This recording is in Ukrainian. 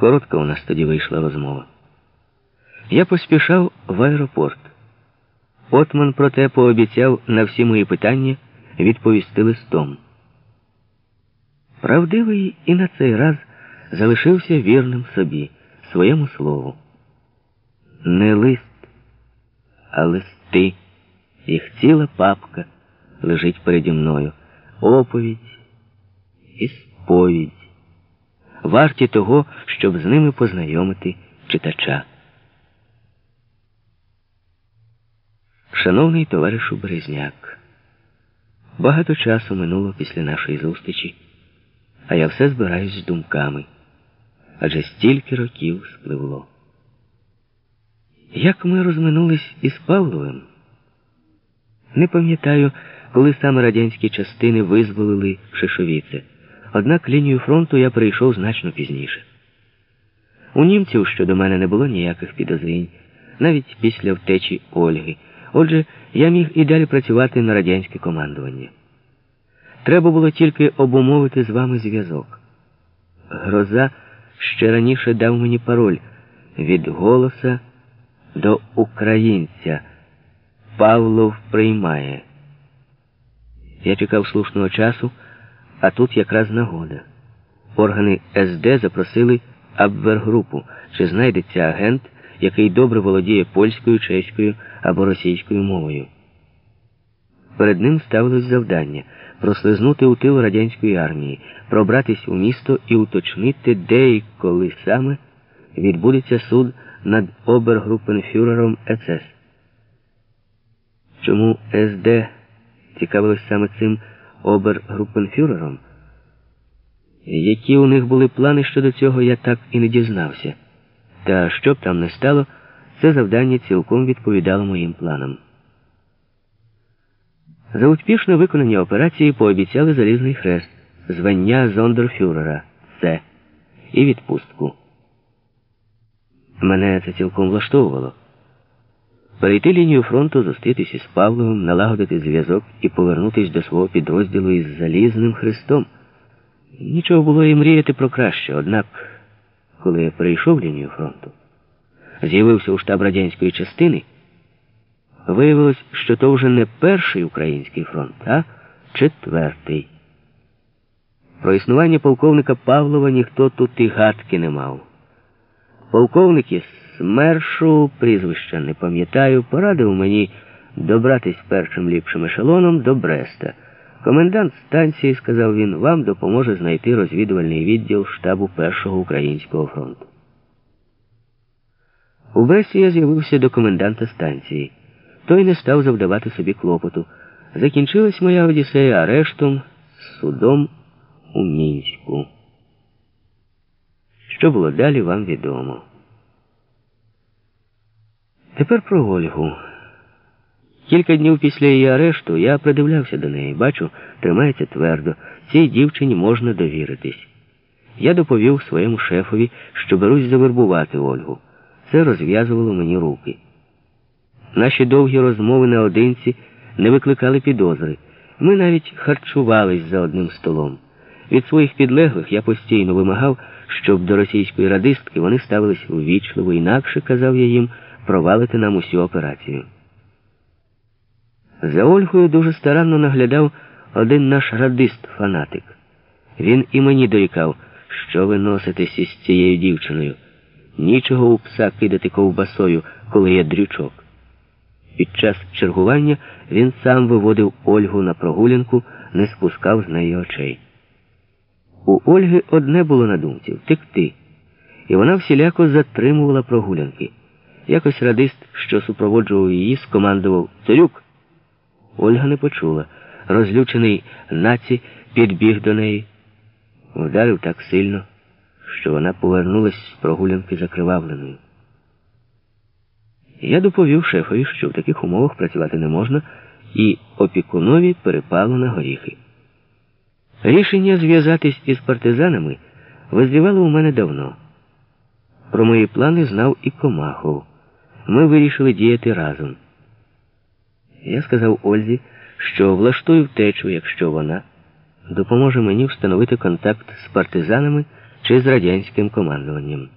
Коротка у нас тоді вийшла розмова. Я поспішав в аеропорт. Отман, проте, пообіцяв на всі мої питання відповісти листом. Правдивий і на цей раз залишився вірним собі, своєму слову. Не лист, а листи. Їх ціла папка лежить переді мною. Оповідь і сповідь, варті того, щоб з ними познайомити читача. Шановний товаришу Березняк, багато часу минуло після нашої зустрічі, а я все збираюсь з думками, адже стільки років спливло. Як ми розминулись із Павловим? Не пам'ятаю, коли саме радянські частини визволили Шишовіце. Однак лінію фронту я прийшов значно пізніше. У німців щодо мене не було ніяких підозрінь, навіть після втечі Ольги. Отже, я міг і далі працювати на радянське командування. Треба було тільки обумовити з вами зв'язок. Гроза ще раніше дав мені пароль від голоса до українця. Павлов приймає. Я чекав слушного часу, а тут якраз нагода. Органи СД запросили Абвергрупу, чи знайдеться агент, який добре володіє польською, чеською або російською мовою. Перед ним ставилось завдання прослизнути у тил радянської армії, пробратись у місто і уточнити, де і коли саме відбудеться суд над обергрупенфюрером СС. Чому СД цікавилось саме цим обергрупенфюрером? Які у них були плани щодо цього, я так і не дізнався. Та що б там не стало, це завдання цілком відповідало моїм планам. За успішне виконання операції пообіцяли Залізний хрест, звання зондерфюрера С і відпустку. Мене це цілком влаштовувало. Перейти лінію фронту, зустрітися з Павловим, налагодити зв'язок і повернутися до свого підрозділу із Залізним Христом. Нічого було і мріяти про краще, однак, коли я перейшов лінію фронту, з'явився у штаб радянської частини, виявилось, що то вже не перший український фронт, а четвертий. Про існування полковника Павлова ніхто тут і гадки не мав. Полковник із СМЕРШу, прізвища не пам'ятаю, порадив мені добратись першим ліпшим ешелоном до Бреста. Комендант станції, сказав він, вам допоможе знайти розвідувальний відділ штабу Першого українського фронту. У Бресті я з'явився до коменданта станції. Той не став завдавати собі клопоту. Закінчилась моя одіссея арештом судом у Мінську. Що було далі, вам відомо. Тепер про Ольгу. Кілька днів після її арешту я придивлявся до неї. Бачу, тримається твердо. Цій дівчині можна довіритись. Я доповів своєму шефові, що берусь завербувати Ольгу. Це розв'язувало мені руки. Наші довгі розмови наодинці не викликали підозри. Ми навіть харчувались за одним столом. Від своїх підлеглих я постійно вимагав, щоб до російської радистки вони ставились увічливо, інакше, казав я їм, провалити нам усю операцію. За Ольгою дуже старанно наглядав один наш радист-фанатик. Він і мені дорікав, що ви носитесь із цією дівчиною. Нічого у пса кидати ковбасою, коли є дрючок. Під час чергування він сам виводив Ольгу на прогулянку, не спускав з неї очей. У Ольги одне було на думці втекти, і вона всіляко затримувала прогулянки. Якось радист, що супроводжував її, скомандував Царюк. Ольга не почула. Розлючений наці підбіг до неї, вдарив так сильно, що вона повернулась з прогулянки закривавленою. Я доповів шефові, що в таких умовах працювати не можна, і опікунові перепало на горіхи. Рішення зв'язатись із партизанами визрівало у мене давно. Про мої плани знав і Комахов. Ми вирішили діяти разом. Я сказав Ользі, що влаштую втечу, якщо вона допоможе мені встановити контакт з партизанами чи з радянським командуванням.